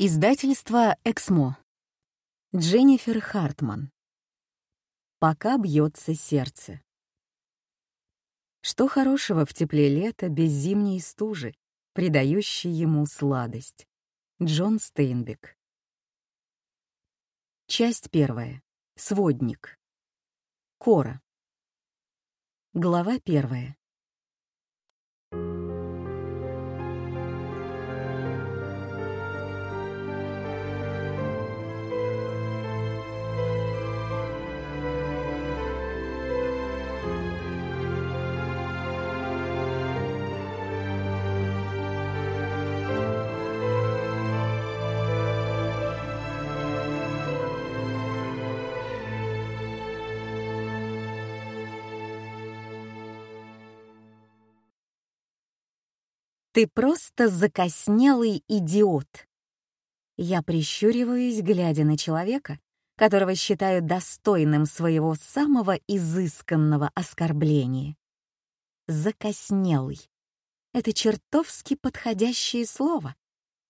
Издательство «Эксмо». Дженнифер Хартман. «Пока бьется сердце». Что хорошего в тепле лета без зимней стужи, придающей ему сладость? Джон Стейнбек. Часть первая. Сводник. Кора. Глава первая. Ты просто закоснелый идиот. Я прищуриваюсь, глядя на человека, которого считаю достойным своего самого изысканного оскорбления. Закоснелый. Это чертовски подходящее слово.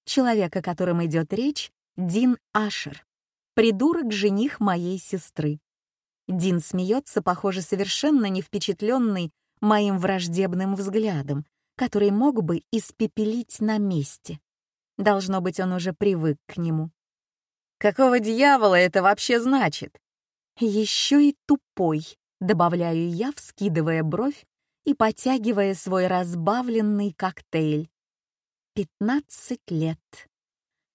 Человек, о котором идет речь, Дин Ашер, придурок-жених моей сестры. Дин смеется, похоже, совершенно не впечатленный моим враждебным взглядом, который мог бы испепелить на месте. Должно быть, он уже привык к нему. «Какого дьявола это вообще значит?» «Еще и тупой», — добавляю я, вскидывая бровь и потягивая свой разбавленный коктейль. «Пятнадцать лет.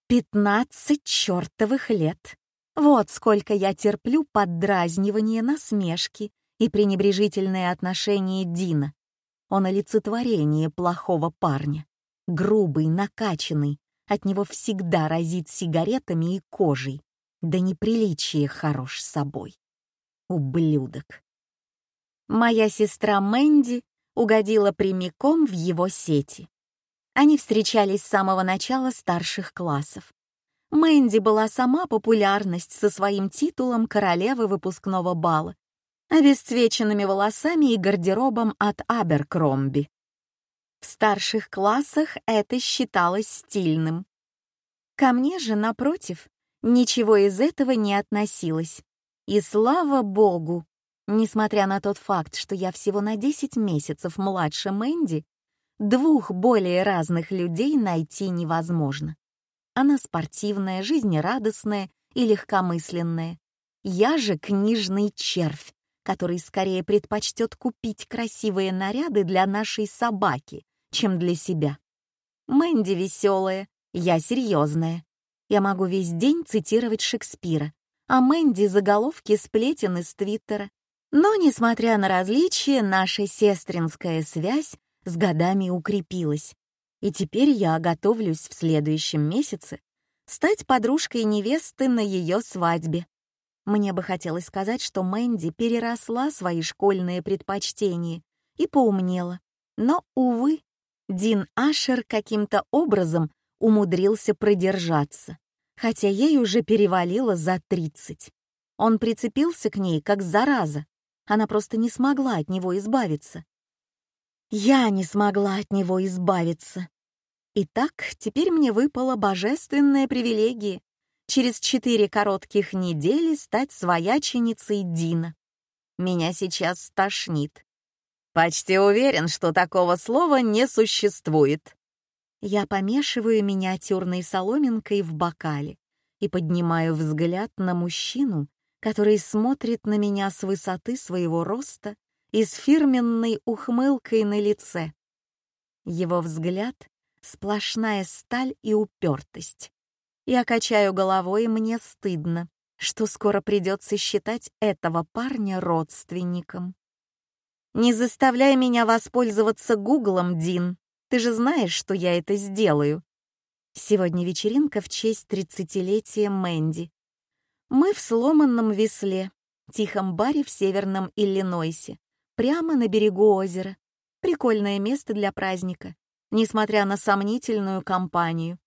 Пятнадцать чертовых лет. Вот сколько я терплю поддразнивание, насмешки и пренебрежительное отношение Дина. Он олицетворение плохого парня. Грубый, накачанный, от него всегда разит сигаретами и кожей. Да неприличие хорош собой. Ублюдок. Моя сестра Мэнди угодила прямиком в его сети. Они встречались с самого начала старших классов. Мэнди была сама популярность со своим титулом королевы выпускного бала обесцвеченными волосами и гардеробом от Аберкромби. В старших классах это считалось стильным. Ко мне же, напротив, ничего из этого не относилось. И слава богу, несмотря на тот факт, что я всего на 10 месяцев младше Мэнди, двух более разных людей найти невозможно. Она спортивная, жизнерадостная и легкомысленная. Я же книжный червь, который скорее предпочтет купить красивые наряды для нашей собаки, чем для себя. Мэнди веселая, я серьезная. Я могу весь день цитировать Шекспира, а Мэнди — заголовки сплетен из Твиттера. Но, несмотря на различия, наша сестринская связь с годами укрепилась. И теперь я готовлюсь в следующем месяце стать подружкой невесты на ее свадьбе. Мне бы хотелось сказать, что Мэнди переросла свои школьные предпочтения и поумнела. Но, увы, Дин Ашер каким-то образом умудрился продержаться, хотя ей уже перевалило за 30. Он прицепился к ней как зараза. Она просто не смогла от него избавиться. Я не смогла от него избавиться. Итак, теперь мне выпала божественная привилегия через четыре коротких недели стать свояченицей Дина. Меня сейчас стошнит. Почти уверен, что такого слова не существует. Я помешиваю миниатюрной соломинкой в бокале и поднимаю взгляд на мужчину, который смотрит на меня с высоты своего роста и с фирменной ухмылкой на лице. Его взгляд — сплошная сталь и упертость. Я качаю головой, и мне стыдно, что скоро придется считать этого парня родственником. «Не заставляй меня воспользоваться Гуглом, Дин. Ты же знаешь, что я это сделаю». Сегодня вечеринка в честь тридцатилетия Мэнди. Мы в сломанном весле, тихом баре в северном Иллинойсе, прямо на берегу озера. Прикольное место для праздника, несмотря на сомнительную компанию.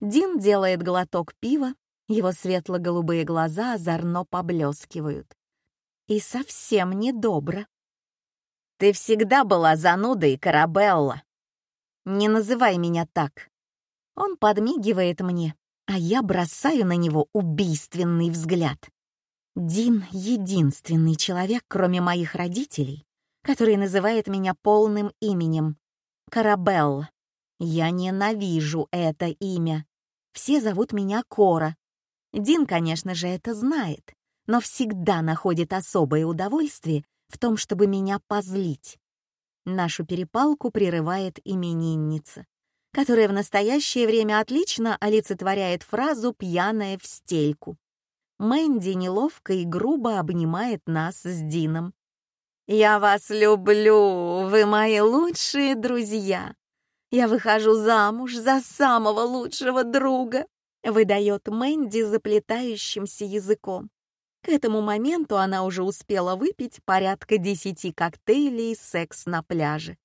Дин делает глоток пива, его светло-голубые глаза озорно поблескивают. И совсем недобро. «Ты всегда была занудой, Карабелла!» «Не называй меня так!» Он подмигивает мне, а я бросаю на него убийственный взгляд. Дин — единственный человек, кроме моих родителей, который называет меня полным именем — Карабелла. Я ненавижу это имя. Все зовут меня Кора. Дин, конечно же, это знает, но всегда находит особое удовольствие в том, чтобы меня позлить. Нашу перепалку прерывает именинница, которая в настоящее время отлично олицетворяет фразу «пьяная в стельку». Мэнди неловко и грубо обнимает нас с Дином. «Я вас люблю, вы мои лучшие друзья. Я выхожу замуж за самого лучшего друга», выдает Мэнди заплетающимся языком. К этому моменту она уже успела выпить порядка десяти коктейлей «Секс на пляже».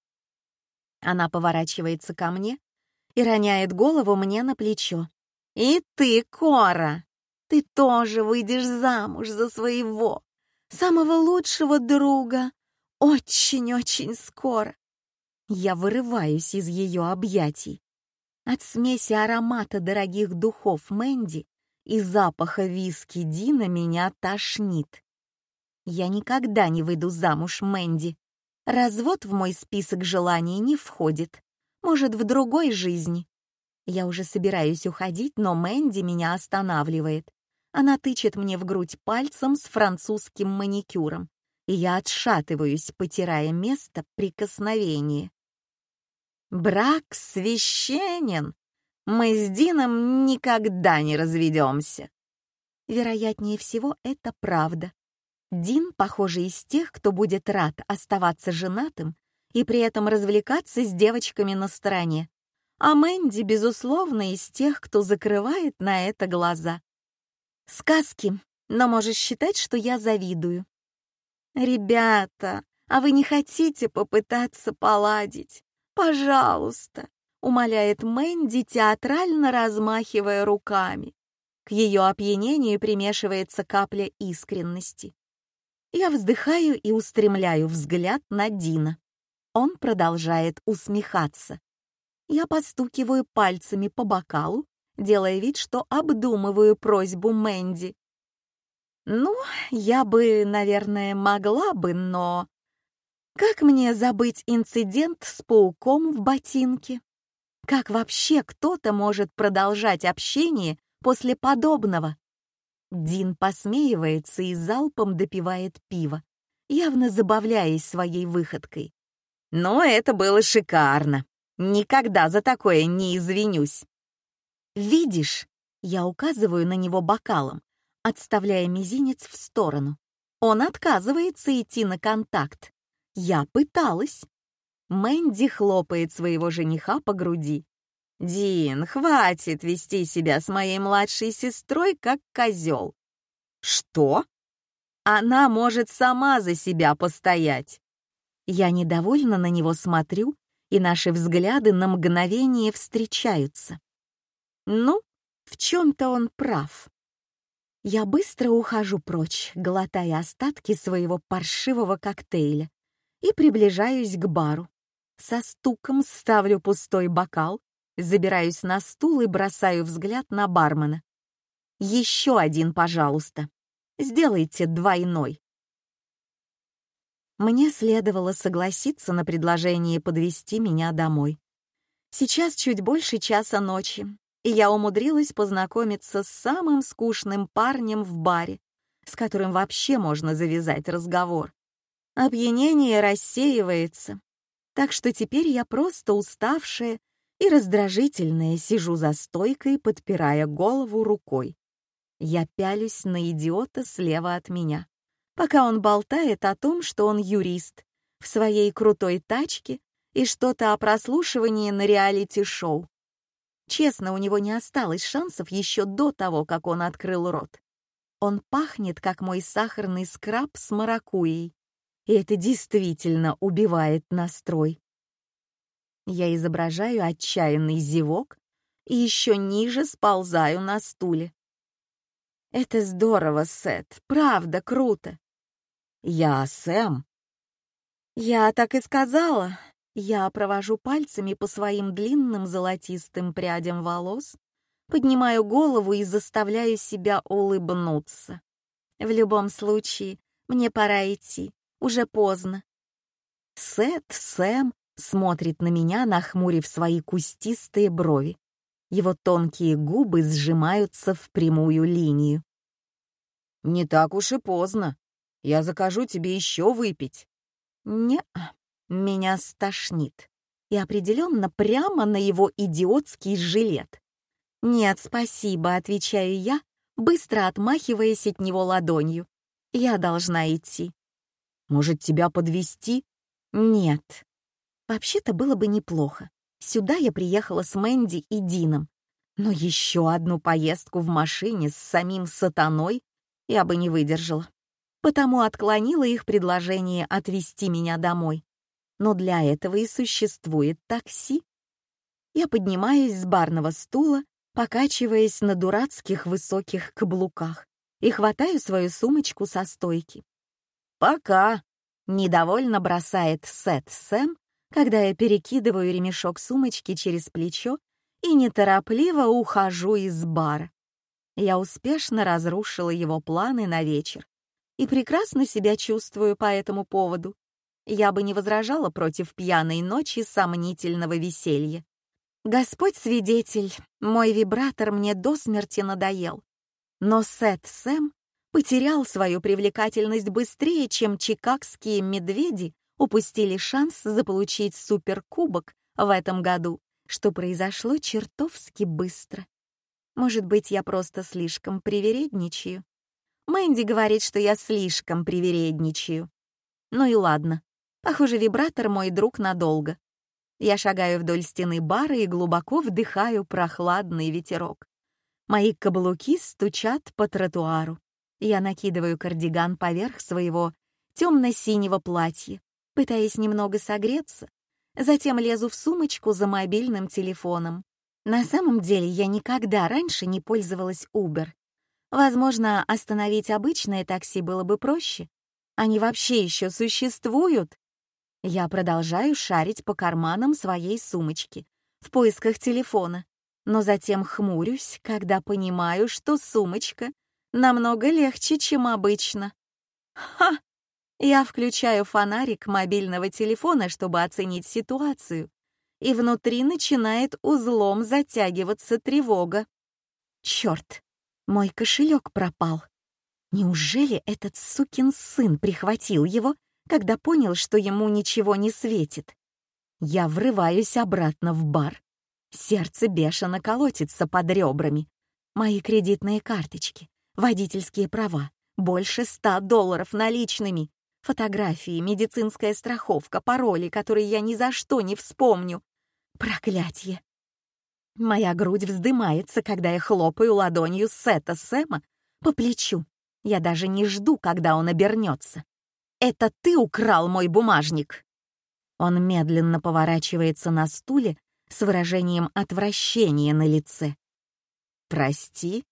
Она поворачивается ко мне и роняет голову мне на плечо. «И ты, Кора, ты тоже выйдешь замуж за своего, самого лучшего друга, очень-очень скоро. Я вырываюсь из ее объятий. От смеси аромата дорогих духов Мэнди и запаха виски Дина меня тошнит. Я никогда не выйду замуж, Мэнди. Развод в мой список желаний не входит. Может, в другой жизни. Я уже собираюсь уходить, но Мэнди меня останавливает. Она тычет мне в грудь пальцем с французским маникюром, и я отшатываюсь, потирая место прикосновения. «Брак священен! Мы с Дином никогда не разведемся!» Вероятнее всего, это правда. Дин, похоже, из тех, кто будет рад оставаться женатым и при этом развлекаться с девочками на стороне. А Мэнди, безусловно, из тех, кто закрывает на это глаза. Сказки, но можешь считать, что я завидую. Ребята, а вы не хотите попытаться поладить? Пожалуйста, умоляет Мэнди, театрально размахивая руками. К ее опьянению примешивается капля искренности. Я вздыхаю и устремляю взгляд на Дина. Он продолжает усмехаться. Я постукиваю пальцами по бокалу, делая вид, что обдумываю просьбу Мэнди. «Ну, я бы, наверное, могла бы, но...» «Как мне забыть инцидент с пауком в ботинке? Как вообще кто-то может продолжать общение после подобного?» Дин посмеивается и залпом допивает пиво, явно забавляясь своей выходкой. «Но это было шикарно. Никогда за такое не извинюсь. «Видишь?» — я указываю на него бокалом, отставляя мизинец в сторону. Он отказывается идти на контакт. Я пыталась. Мэнди хлопает своего жениха по груди. «Дин, хватит вести себя с моей младшей сестрой, как козел». «Что?» «Она может сама за себя постоять». Я недовольно на него смотрю, и наши взгляды на мгновение встречаются. Ну, в чем-то он прав. Я быстро ухожу прочь, глотая остатки своего паршивого коктейля, и приближаюсь к бару. Со стуком ставлю пустой бокал, забираюсь на стул и бросаю взгляд на бармена. «Еще один, пожалуйста. Сделайте двойной». Мне следовало согласиться на предложение подвести меня домой. Сейчас чуть больше часа ночи, и я умудрилась познакомиться с самым скучным парнем в баре, с которым вообще можно завязать разговор. Опьянение рассеивается, так что теперь я просто уставшая и раздражительная сижу за стойкой, подпирая голову рукой. Я пялюсь на идиота слева от меня, пока он болтает о том, что он юрист, в своей крутой тачке и что-то о прослушивании на реалити-шоу. Честно, у него не осталось шансов еще до того, как он открыл рот. Он пахнет, как мой сахарный скраб с маракуйей. И это действительно убивает настрой. Я изображаю отчаянный зевок и еще ниже сползаю на стуле. Это здорово, Сет, правда круто. Я Сэм. Я так и сказала, я провожу пальцами по своим длинным золотистым прядям волос, Поднимаю голову и заставляю себя улыбнуться. В любом случае, мне пора идти. Уже поздно. Сет, Сэм смотрит на меня, нахмурив свои кустистые брови. Его тонкие губы сжимаются в прямую линию. «Не так уж и поздно. Я закажу тебе еще выпить». не меня стошнит. И определенно прямо на его идиотский жилет. «Нет, спасибо», — отвечаю я, быстро отмахиваясь от него ладонью. «Я должна идти». «Может, тебя подвести? «Нет». Вообще-то было бы неплохо. Сюда я приехала с Мэнди и Дином. Но еще одну поездку в машине с самим сатаной я бы не выдержала. Потому отклонила их предложение отвезти меня домой. Но для этого и существует такси. Я поднимаюсь с барного стула, покачиваясь на дурацких высоких каблуках, и хватаю свою сумочку со стойки. «Пока!» — недовольно бросает Сет Сэм, когда я перекидываю ремешок сумочки через плечо и неторопливо ухожу из бара. Я успешно разрушила его планы на вечер и прекрасно себя чувствую по этому поводу. Я бы не возражала против пьяной ночи сомнительного веселья. Господь свидетель, мой вибратор мне до смерти надоел. Но Сет Сэм потерял свою привлекательность быстрее, чем чикагские медведи упустили шанс заполучить суперкубок в этом году, что произошло чертовски быстро. Может быть, я просто слишком привередничаю. Мэнди говорит, что я слишком привередничаю. Ну и ладно. Похоже, вибратор мой друг надолго. Я шагаю вдоль стены бара и глубоко вдыхаю прохладный ветерок. Мои каблуки стучат по тротуару. Я накидываю кардиган поверх своего темно-синего платья пытаясь немного согреться, затем лезу в сумочку за мобильным телефоном. На самом деле я никогда раньше не пользовалась Uber. Возможно, остановить обычное такси было бы проще. Они вообще еще существуют. Я продолжаю шарить по карманам своей сумочки в поисках телефона, но затем хмурюсь, когда понимаю, что сумочка намного легче, чем обычно. Ха! Я включаю фонарик мобильного телефона, чтобы оценить ситуацию, и внутри начинает узлом затягиваться тревога. Черт, мой кошелек пропал. Неужели этот сукин сын прихватил его, когда понял, что ему ничего не светит? Я врываюсь обратно в бар. Сердце бешено колотится под ребрами. Мои кредитные карточки, водительские права, больше ста долларов наличными. Фотографии, медицинская страховка, пароли, которые я ни за что не вспомню. Проклятье! Моя грудь вздымается, когда я хлопаю ладонью Сета Сэма по плечу. Я даже не жду, когда он обернется. «Это ты украл мой бумажник!» Он медленно поворачивается на стуле с выражением отвращения на лице. «Прости,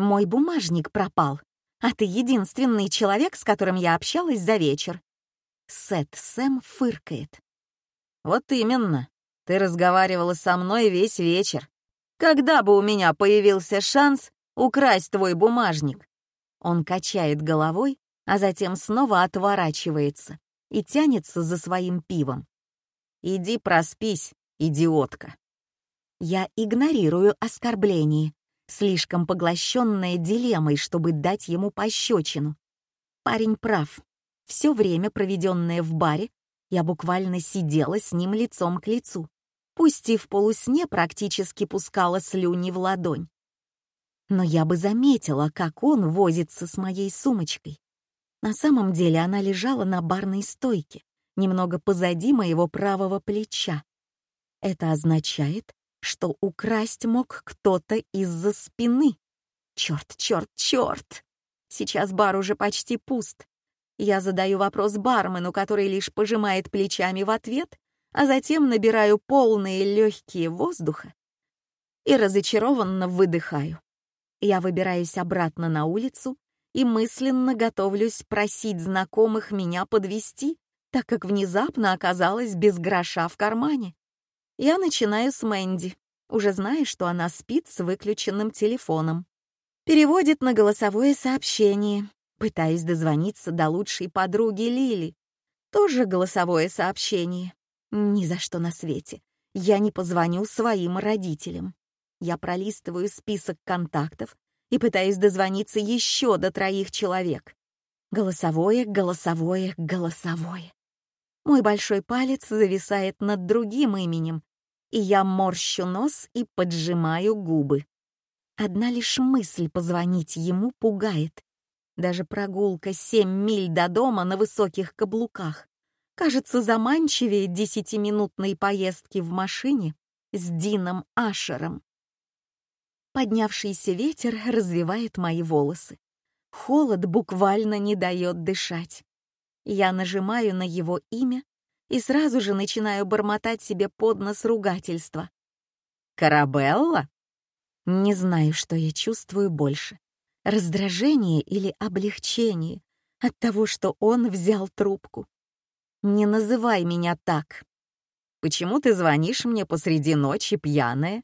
мой бумажник пропал а ты единственный человек, с которым я общалась за вечер». Сет Сэм фыркает. «Вот именно. Ты разговаривала со мной весь вечер. Когда бы у меня появился шанс украсть твой бумажник?» Он качает головой, а затем снова отворачивается и тянется за своим пивом. «Иди проспись, идиотка». Я игнорирую оскорбление слишком поглощенная дилеммой, чтобы дать ему пощечину. Парень прав. Все время, проведенное в баре, я буквально сидела с ним лицом к лицу, пусть и в полусне практически пускала слюни в ладонь. Но я бы заметила, как он возится с моей сумочкой. На самом деле она лежала на барной стойке, немного позади моего правого плеча. Это означает, что украсть мог кто-то из-за спины. Черт, черт, черт! Сейчас бар уже почти пуст. Я задаю вопрос бармену, который лишь пожимает плечами в ответ, а затем набираю полные легкие воздуха и разочарованно выдыхаю. Я выбираюсь обратно на улицу и мысленно готовлюсь просить знакомых меня подвести, так как внезапно оказалась без гроша в кармане. Я начинаю с Мэнди. уже зная, что она спит с выключенным телефоном. Переводит на голосовое сообщение, пытаясь дозвониться до лучшей подруги Лили. Тоже голосовое сообщение. Ни за что на свете. Я не позвоню своим родителям. Я пролистываю список контактов и пытаюсь дозвониться еще до троих человек. Голосовое, голосовое, голосовое. Мой большой палец зависает над другим именем, и я морщу нос и поджимаю губы. Одна лишь мысль позвонить ему пугает. Даже прогулка семь миль до дома на высоких каблуках кажется заманчивее десятиминутной поездки в машине с Дином Ашером. Поднявшийся ветер развивает мои волосы. Холод буквально не дает дышать. Я нажимаю на его имя и сразу же начинаю бормотать себе под нос ругательства. «Карабелла?» Не знаю, что я чувствую больше. Раздражение или облегчение от того, что он взял трубку. Не называй меня так. Почему ты звонишь мне посреди ночи пьяная?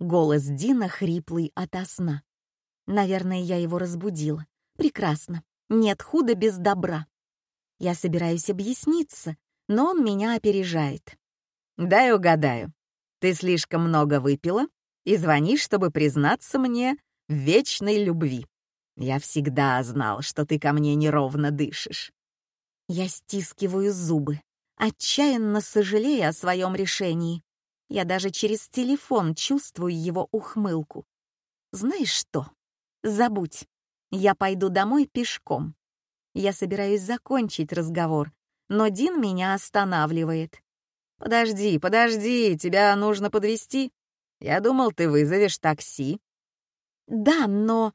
Голос Дина хриплый ото сна. Наверное, я его разбудила. Прекрасно. Нет худа без добра. Я собираюсь объясниться, но он меня опережает. «Дай угадаю. Ты слишком много выпила и звонишь, чтобы признаться мне в вечной любви. Я всегда знал, что ты ко мне неровно дышишь». Я стискиваю зубы, отчаянно сожалея о своем решении. Я даже через телефон чувствую его ухмылку. Знаешь что? Забудь. Я пойду домой пешком. Я собираюсь закончить разговор, но Дин меня останавливает. «Подожди, подожди, тебя нужно подвести. Я думал, ты вызовешь такси». «Да, но...»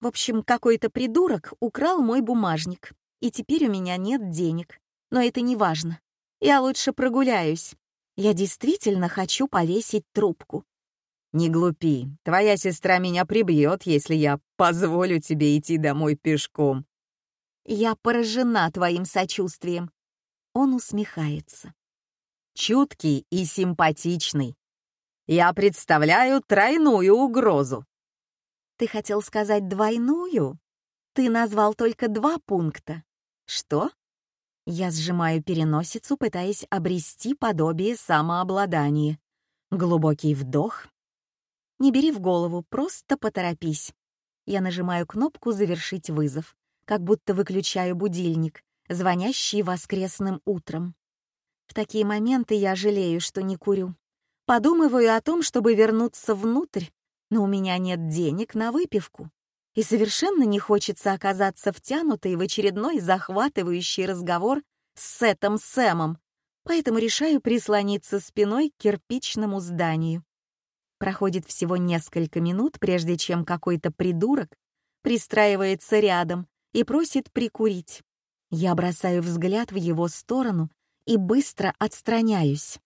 В общем, какой-то придурок украл мой бумажник, и теперь у меня нет денег. Но это не важно. Я лучше прогуляюсь. Я действительно хочу повесить трубку. «Не глупи, твоя сестра меня прибьет, если я позволю тебе идти домой пешком». «Я поражена твоим сочувствием». Он усмехается. «Чуткий и симпатичный. Я представляю тройную угрозу». «Ты хотел сказать двойную? Ты назвал только два пункта. Что?» Я сжимаю переносицу, пытаясь обрести подобие самообладания. Глубокий вдох. Не бери в голову, просто поторопись. Я нажимаю кнопку «Завершить вызов», как будто выключаю будильник, звонящий воскресным утром. В такие моменты я жалею, что не курю. Подумываю о том, чтобы вернуться внутрь, но у меня нет денег на выпивку. И совершенно не хочется оказаться втянутой в очередной захватывающий разговор с Сетом Сэмом, поэтому решаю прислониться спиной к кирпичному зданию. Проходит всего несколько минут, прежде чем какой-то придурок пристраивается рядом и просит прикурить. Я бросаю взгляд в его сторону и быстро отстраняюсь.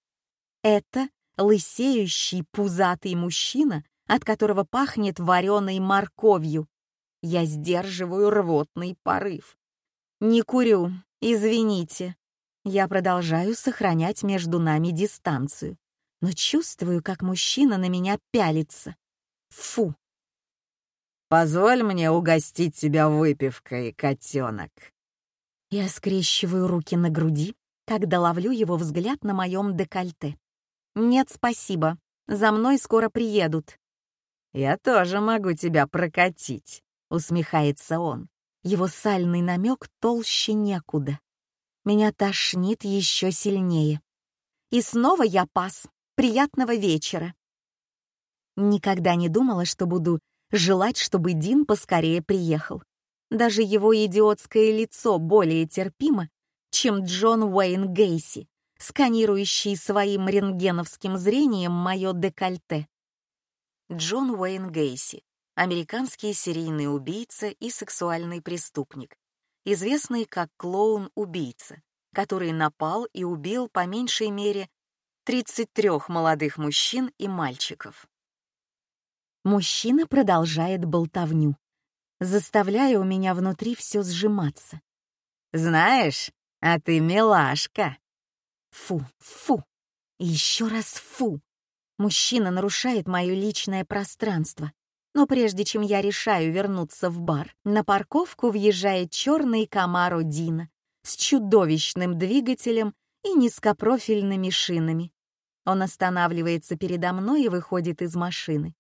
Это лысеющий пузатый мужчина, от которого пахнет вареной морковью. Я сдерживаю рвотный порыв. «Не курю, извините». Я продолжаю сохранять между нами дистанцию, но чувствую, как мужчина на меня пялится. Фу, Позволь мне угостить тебя выпивкой, котенок. Я скрещиваю руки на груди, когда ловлю его взгляд на моем декольте. Нет, спасибо. За мной скоро приедут. Я тоже могу тебя прокатить, усмехается он. Его сальный намек толще некуда. Меня тошнит еще сильнее. И снова я пас. Приятного вечера. Никогда не думала, что буду желать, чтобы Дин поскорее приехал. Даже его идиотское лицо более терпимо, чем Джон Уэйн Гейси, сканирующий своим рентгеновским зрением мое декольте. Джон Уэйн Гейси, американский серийный убийца и сексуальный преступник, известный как клоун-убийца, который напал и убил по меньшей мере 33 молодых мужчин и мальчиков. Мужчина продолжает болтовню, заставляя у меня внутри все сжиматься. «Знаешь, а ты милашка!» Фу, фу, еще раз фу. Мужчина нарушает мое личное пространство. Но прежде чем я решаю вернуться в бар, на парковку въезжает черный Камаро Дина с чудовищным двигателем и низкопрофильными шинами. Он останавливается передо мной и выходит из машины.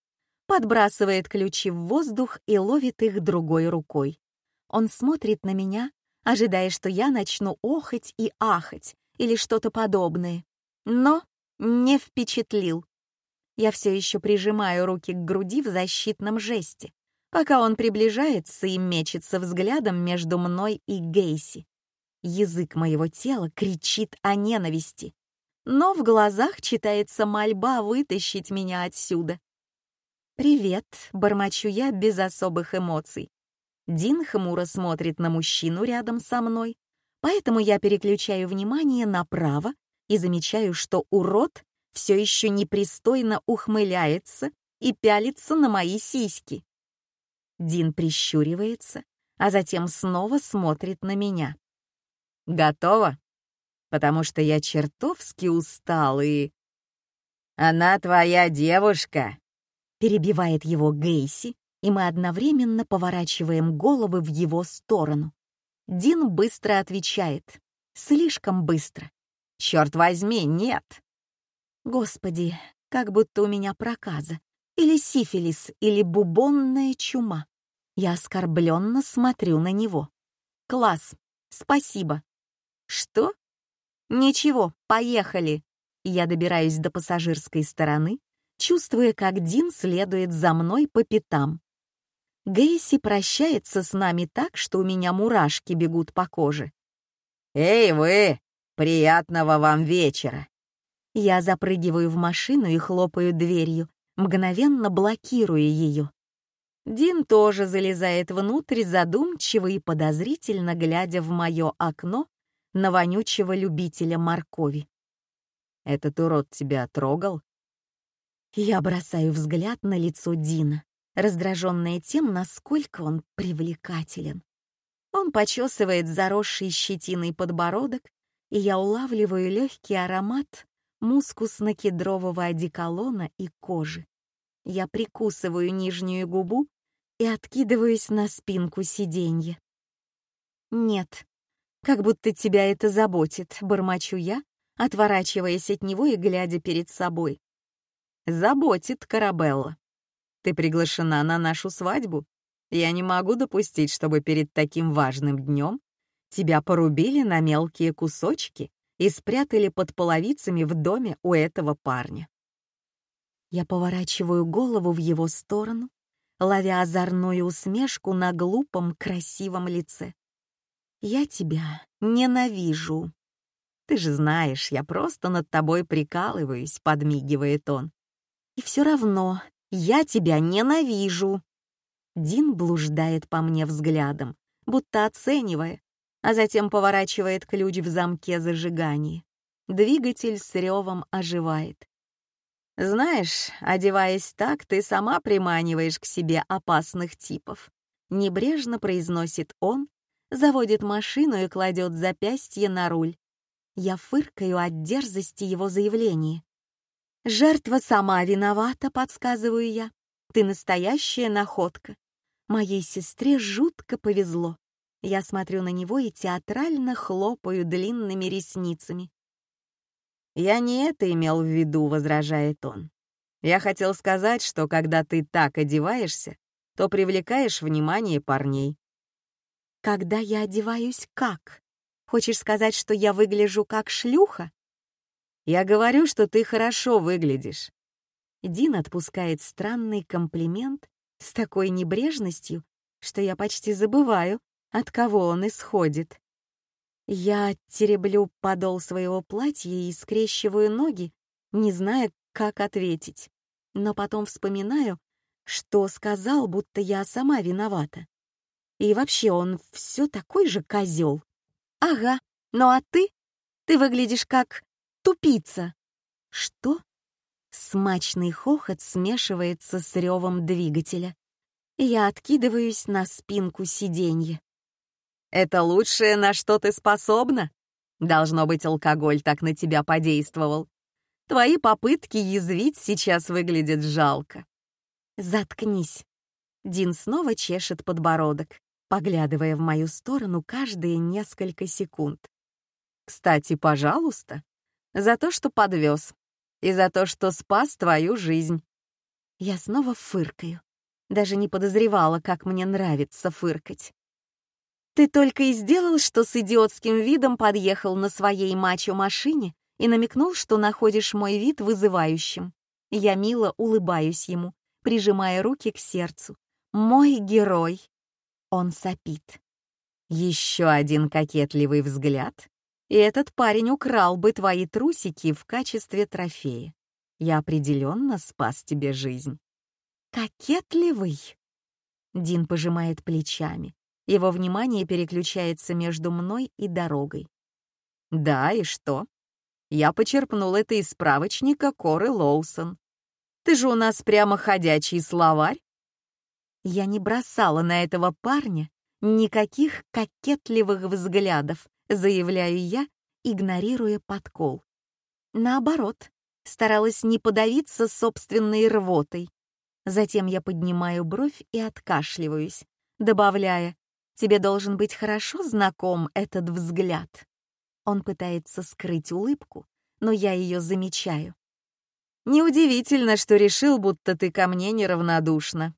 Подбрасывает ключи в воздух и ловит их другой рукой. Он смотрит на меня, ожидая, что я начну охать и ахать или что-то подобное. Но не впечатлил. Я все еще прижимаю руки к груди в защитном жесте, пока он приближается и мечется взглядом между мной и Гейси. Язык моего тела кричит о ненависти, но в глазах читается мольба вытащить меня отсюда. «Привет», — бормочу я без особых эмоций. Дин хмуро смотрит на мужчину рядом со мной, поэтому я переключаю внимание направо и замечаю, что урод все еще непристойно ухмыляется и пялится на мои сиськи. Дин прищуривается, а затем снова смотрит на меня. «Готово?» потому что я чертовски устал и... «Она твоя девушка!» Перебивает его Гейси, и мы одновременно поворачиваем головы в его сторону. Дин быстро отвечает. Слишком быстро. «Черт возьми, нет!» Господи, как будто у меня проказа, или сифилис, или бубонная чума. Я оскорбленно смотрю на него. «Класс, спасибо». «Что?» «Ничего, поехали!» Я добираюсь до пассажирской стороны, чувствуя, как Дин следует за мной по пятам. Гейси прощается с нами так, что у меня мурашки бегут по коже. «Эй, вы! Приятного вам вечера!» Я запрыгиваю в машину и хлопаю дверью, мгновенно блокируя ее. Дин тоже залезает внутрь, задумчиво и подозрительно глядя в мое окно на вонючего любителя моркови. «Этот урод тебя трогал?» Я бросаю взгляд на лицо Дина, раздраженная тем, насколько он привлекателен. Он почесывает заросший щетиной подбородок, и я улавливаю легкий аромат мускусно-кедрового одеколона и кожи. Я прикусываю нижнюю губу и откидываюсь на спинку сиденья. Нет, как будто тебя это заботит, бормочу я, отворачиваясь от него и глядя перед собой. Заботит, Карабелла. Ты приглашена на нашу свадьбу. Я не могу допустить, чтобы перед таким важным днем тебя порубили на мелкие кусочки и спрятали под половицами в доме у этого парня. Я поворачиваю голову в его сторону, ловя озорную усмешку на глупом красивом лице. «Я тебя ненавижу». «Ты же знаешь, я просто над тобой прикалываюсь», — подмигивает он. «И все равно я тебя ненавижу». Дин блуждает по мне взглядом, будто оценивая, а затем поворачивает ключ в замке зажигания. Двигатель с ревом оживает. «Знаешь, одеваясь так, ты сама приманиваешь к себе опасных типов», — небрежно произносит он, заводит машину и кладет запястье на руль. Я фыркаю от дерзости его заявления. «Жертва сама виновата», — подсказываю я. «Ты настоящая находка. Моей сестре жутко повезло». Я смотрю на него и театрально хлопаю длинными ресницами. «Я не это имел в виду», — возражает он. «Я хотел сказать, что когда ты так одеваешься, то привлекаешь внимание парней. Когда я одеваюсь как? Хочешь сказать, что я выгляжу как шлюха? Я говорю, что ты хорошо выглядишь. Дин отпускает странный комплимент с такой небрежностью, что я почти забываю, от кого он исходит. Я тереблю подол своего платья и скрещиваю ноги, не зная, как ответить. Но потом вспоминаю, что сказал, будто я сама виновата. И вообще он все такой же козел. Ага, ну а ты? Ты выглядишь как тупица. Что? Смачный хохот смешивается с ревом двигателя. Я откидываюсь на спинку сиденья. «Это лучшее, на что ты способна?» Должно быть, алкоголь так на тебя подействовал. Твои попытки язвить сейчас выглядят жалко. Заткнись. Дин снова чешет подбородок, поглядывая в мою сторону каждые несколько секунд. Кстати, пожалуйста, за то, что подвез, и за то, что спас твою жизнь. Я снова фыркаю. Даже не подозревала, как мне нравится фыркать. Ты только и сделал, что с идиотским видом подъехал на своей мачо-машине и намекнул, что находишь мой вид вызывающим. Я мило улыбаюсь ему, прижимая руки к сердцу. Мой герой. Он сопит. Еще один кокетливый взгляд, и этот парень украл бы твои трусики в качестве трофея. Я определенно спас тебе жизнь. Кокетливый? Дин пожимает плечами. Его внимание переключается между мной и дорогой. Да, и что? Я почерпнул это из справочника Коры Лоусон. Ты же у нас прямо ходячий словарь. Я не бросала на этого парня никаких кокетливых взглядов, заявляю я, игнорируя подкол. Наоборот, старалась не подавиться собственной рвотой. Затем я поднимаю бровь и откашливаюсь, добавляя, «Тебе должен быть хорошо знаком этот взгляд». Он пытается скрыть улыбку, но я ее замечаю. «Неудивительно, что решил, будто ты ко мне неравнодушна».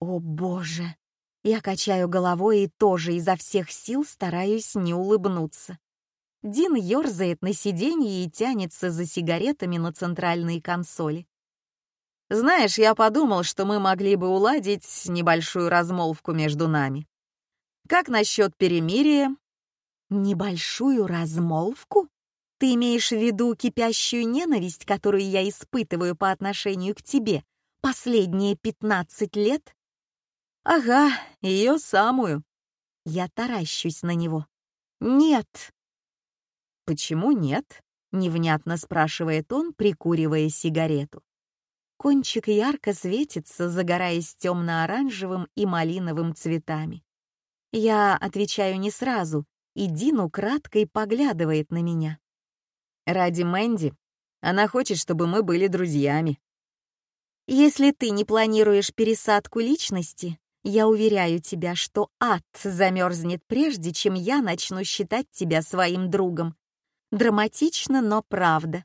«О, Боже!» Я качаю головой и тоже изо всех сил стараюсь не улыбнуться. Дин ерзает на сиденье и тянется за сигаретами на центральной консоли. «Знаешь, я подумал, что мы могли бы уладить небольшую размолвку между нами. Как насчет перемирия?» «Небольшую размолвку? Ты имеешь в виду кипящую ненависть, которую я испытываю по отношению к тебе последние пятнадцать лет?» «Ага, ее самую». Я таращусь на него. «Нет». «Почему нет?» — невнятно спрашивает он, прикуривая сигарету. Кончик ярко светится, загораясь темно-оранжевым и малиновым цветами. Я отвечаю не сразу, и Дин украдкой поглядывает на меня. «Ради Мэнди. Она хочет, чтобы мы были друзьями». «Если ты не планируешь пересадку личности, я уверяю тебя, что ад замерзнет прежде, чем я начну считать тебя своим другом. Драматично, но правда.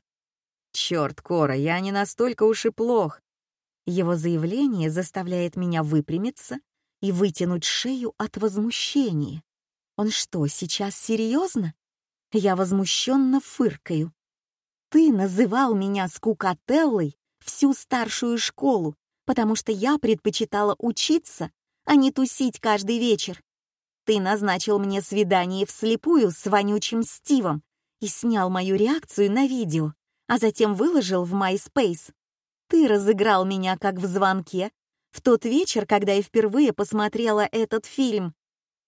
Черт, Кора, я не настолько уж и плох. Его заявление заставляет меня выпрямиться и вытянуть шею от возмущения. Он что, сейчас серьезно? Я возмущенно фыркаю. Ты называл меня скукателлой всю старшую школу, потому что я предпочитала учиться, а не тусить каждый вечер. Ты назначил мне свидание вслепую с вонючим Стивом и снял мою реакцию на видео, а затем выложил в MySpace. Ты разыграл меня как в звонке в тот вечер, когда я впервые посмотрела этот фильм.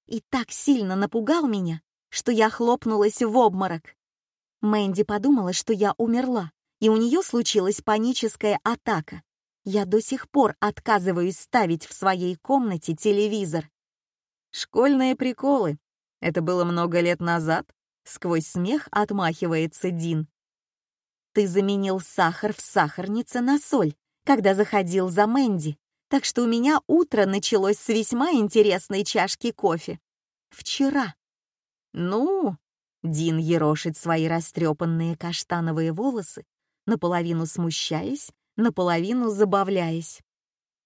И так сильно напугал меня, что я хлопнулась в обморок. Мэнди подумала, что я умерла, и у нее случилась паническая атака. Я до сих пор отказываюсь ставить в своей комнате телевизор. Школьные приколы. Это было много лет назад. Сквозь смех отмахивается Дин. Ты заменил сахар в сахарнице на соль, когда заходил за Мэнди, так что у меня утро началось с весьма интересной чашки кофе. Вчера. Ну, Дин ерошит свои растрепанные каштановые волосы, наполовину смущаясь, наполовину забавляясь.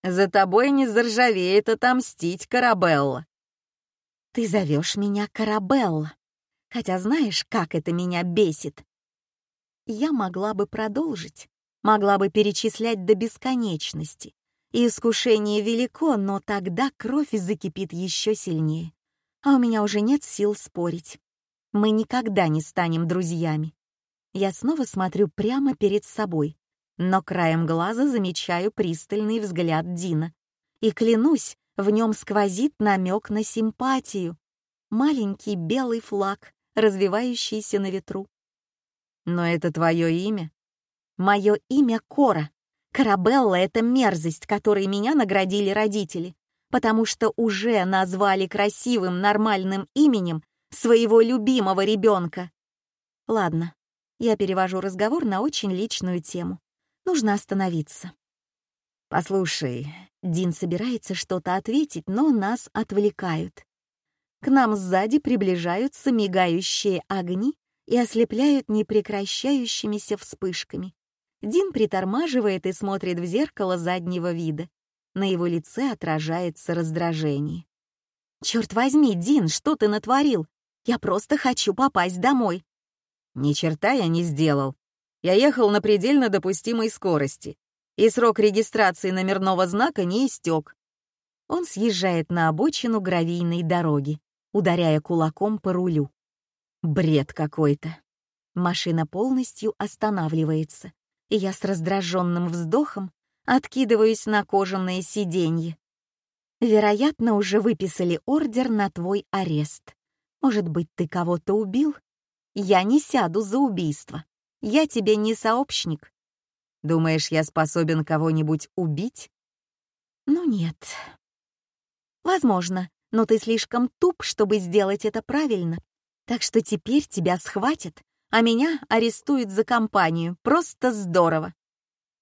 «За тобой не заржавеет отомстить, Карабелла!» «Ты зовешь меня Карабелла, хотя знаешь, как это меня бесит?» Я могла бы продолжить, могла бы перечислять до бесконечности. Искушение велико, но тогда кровь закипит еще сильнее. А у меня уже нет сил спорить. Мы никогда не станем друзьями. Я снова смотрю прямо перед собой, но краем глаза замечаю пристальный взгляд Дина. И клянусь, в нем сквозит намек на симпатию. Маленький белый флаг, развивающийся на ветру. Но это твое имя? Мое имя Кора. Карабелла — это мерзость, которой меня наградили родители, потому что уже назвали красивым нормальным именем своего любимого ребенка. Ладно, Я перевожу разговор на очень личную тему. Нужно остановиться. «Послушай», — Дин собирается что-то ответить, но нас отвлекают. К нам сзади приближаются мигающие огни и ослепляют непрекращающимися вспышками. Дин притормаживает и смотрит в зеркало заднего вида. На его лице отражается раздражение. «Черт возьми, Дин, что ты натворил? Я просто хочу попасть домой». «Ни черта я не сделал. Я ехал на предельно допустимой скорости и срок регистрации номерного знака не истек. Он съезжает на обочину гравийной дороги, ударяя кулаком по рулю. Бред какой-то. Машина полностью останавливается, и я с раздраженным вздохом откидываюсь на кожаное сиденье. Вероятно, уже выписали ордер на твой арест. Может быть, ты кого-то убил? Я не сяду за убийство. Я тебе не сообщник. Думаешь, я способен кого-нибудь убить? Ну нет. Возможно, но ты слишком туп, чтобы сделать это правильно. Так что теперь тебя схватят, а меня арестуют за компанию. Просто здорово.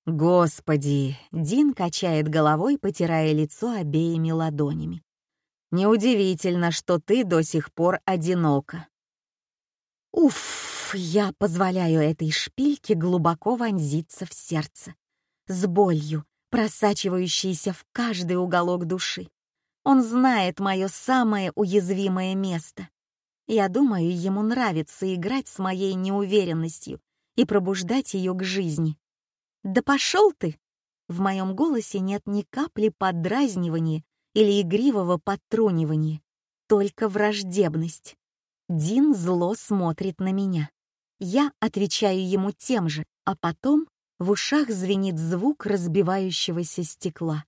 Господи, Дин качает головой, потирая лицо обеими ладонями. Неудивительно, что ты до сих пор одинока. Уф, я позволяю этой шпильке глубоко вонзиться в сердце, с болью, просачивающейся в каждый уголок души. Он знает мое самое уязвимое место. Я думаю, ему нравится играть с моей неуверенностью и пробуждать ее к жизни. «Да пошел ты!» В моем голосе нет ни капли поддразнивания или игривого подтрунивания, только враждебность. Дин зло смотрит на меня. Я отвечаю ему тем же, а потом в ушах звенит звук разбивающегося стекла.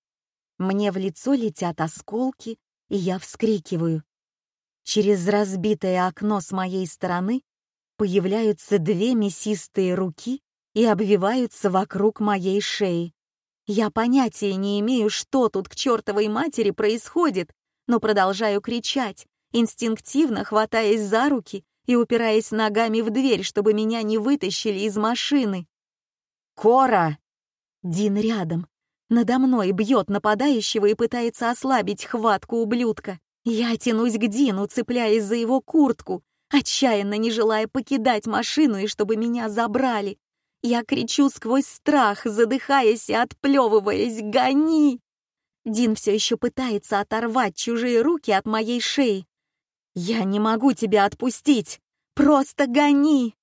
Мне в лицо летят осколки, и я вскрикиваю. Через разбитое окно с моей стороны появляются две мясистые руки и обвиваются вокруг моей шеи. Я понятия не имею, что тут к чертовой матери происходит, но продолжаю кричать, инстинктивно хватаясь за руки и упираясь ногами в дверь, чтобы меня не вытащили из машины. «Кора!» Дин рядом. Надо мной бьет нападающего и пытается ослабить хватку ублюдка. Я тянусь к Дину, цепляясь за его куртку, отчаянно не желая покидать машину и чтобы меня забрали. Я кричу сквозь страх, задыхаясь и отплевываясь «Гони!». Дин все еще пытается оторвать чужие руки от моей шеи, «Я не могу тебя отпустить! Просто гони!»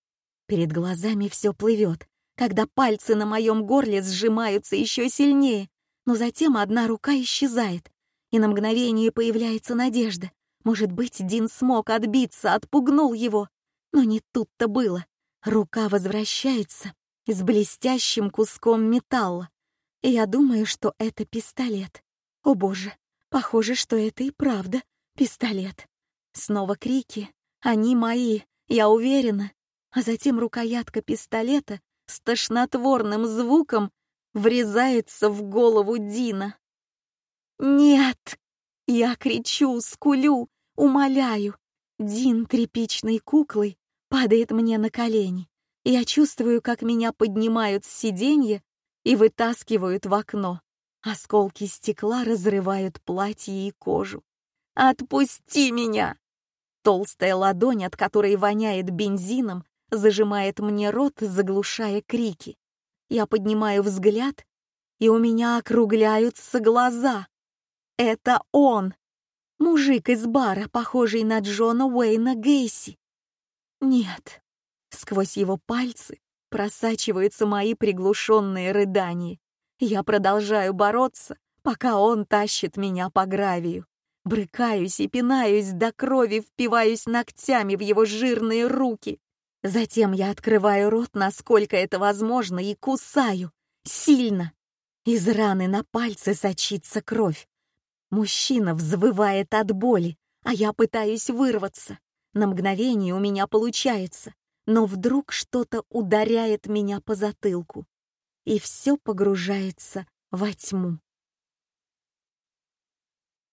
Перед глазами все плывет, когда пальцы на моем горле сжимаются еще сильнее, но затем одна рука исчезает, и на мгновение появляется надежда. Может быть, Дин смог отбиться, отпугнул его. Но не тут-то было. Рука возвращается с блестящим куском металла. И я думаю, что это пистолет. О боже, похоже, что это и правда пистолет. Снова крики. Они мои, я уверена. А затем рукоятка пистолета с тошнотворным звуком врезается в голову Дина. «Нет!» Я кричу, скулю, умоляю. Дин тряпичной куклой падает мне на колени. Я чувствую, как меня поднимают с сиденья и вытаскивают в окно. Осколки стекла разрывают платье и кожу. «Отпусти меня!» Толстая ладонь, от которой воняет бензином, зажимает мне рот, заглушая крики. Я поднимаю взгляд, и у меня округляются глаза. Это он! Мужик из бара, похожий на Джона Уэйна Гейси. Нет, сквозь его пальцы просачиваются мои приглушенные рыдания. Я продолжаю бороться, пока он тащит меня по гравию. Брыкаюсь и пинаюсь до крови, впиваюсь ногтями в его жирные руки. Затем я открываю рот, насколько это возможно, и кусаю. Сильно. Из раны на пальце сочится кровь. Мужчина взвывает от боли, а я пытаюсь вырваться. На мгновение у меня получается, но вдруг что-то ударяет меня по затылку. И все погружается во тьму.